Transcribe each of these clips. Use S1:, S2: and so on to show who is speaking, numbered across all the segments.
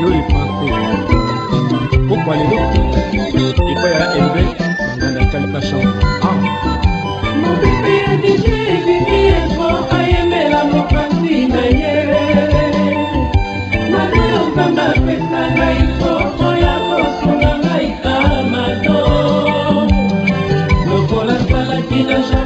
S1: yo lipanso pokwa lelo epai ya embe na natali bashan mopepe ya dije ebimi yeso ayembela mopanzi na ye manayo pamba apesa ngai poko ya kosunga ngai amato lokola salaki na jardin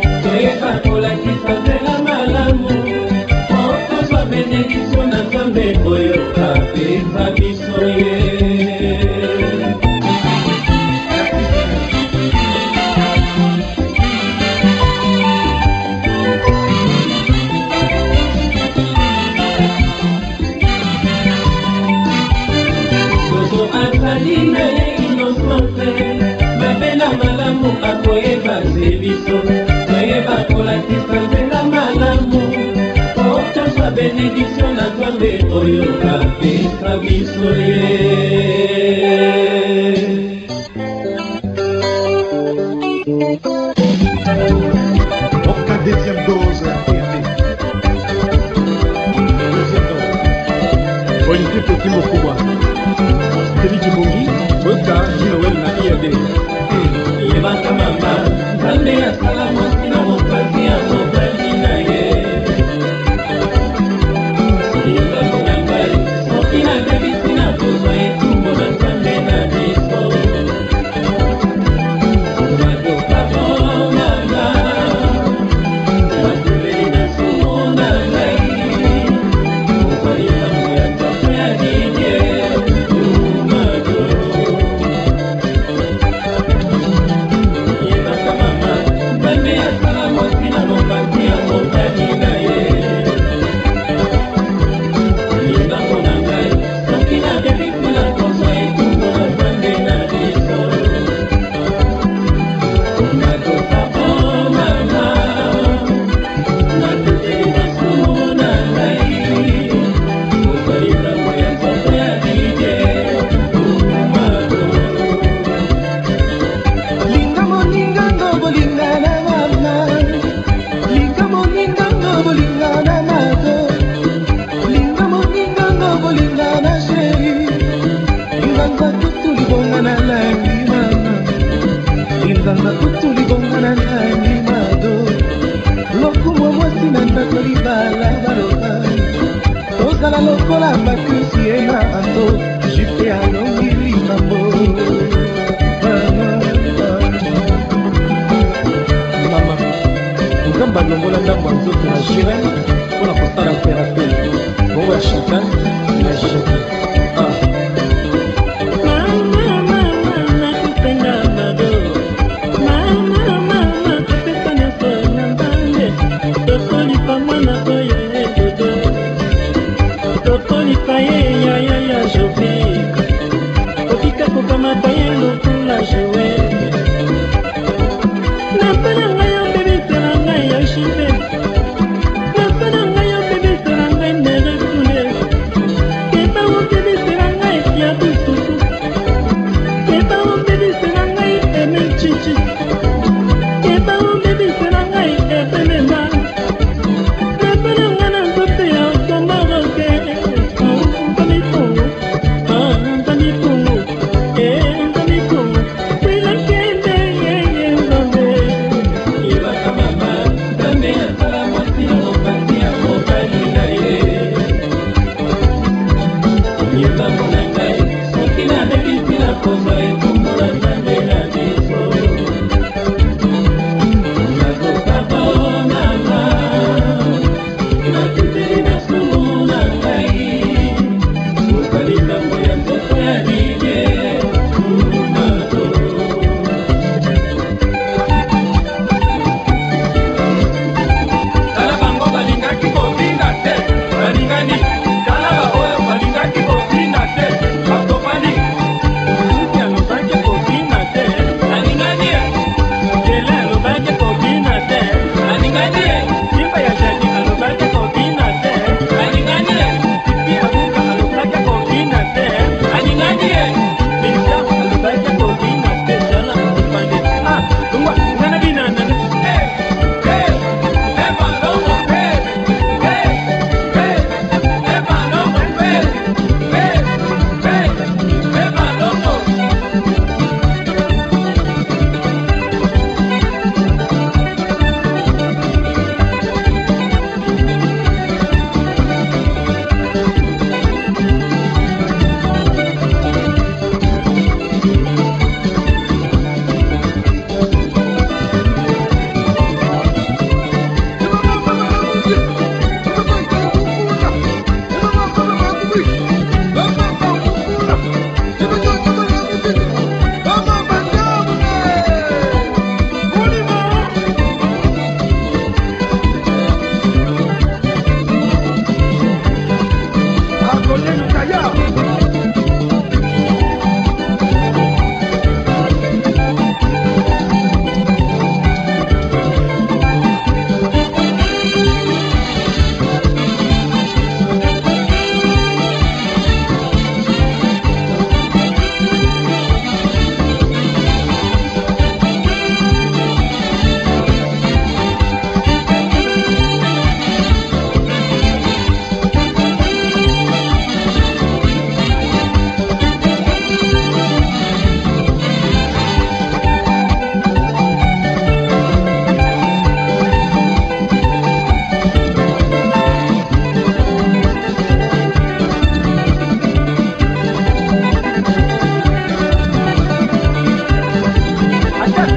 S1: Thank you. tradizionatu aldetorio kalpesta bizore
S2: Oka deziam doza Olinkipo kimo kubwa Keliji mungi Weka
S1: jino wena iade Levanta mama Zambia libanga kutu libongo na nani mado lokumwa mwasi na ndako libala baloba tozala lokola patricie na anto jupe alongo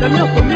S1: não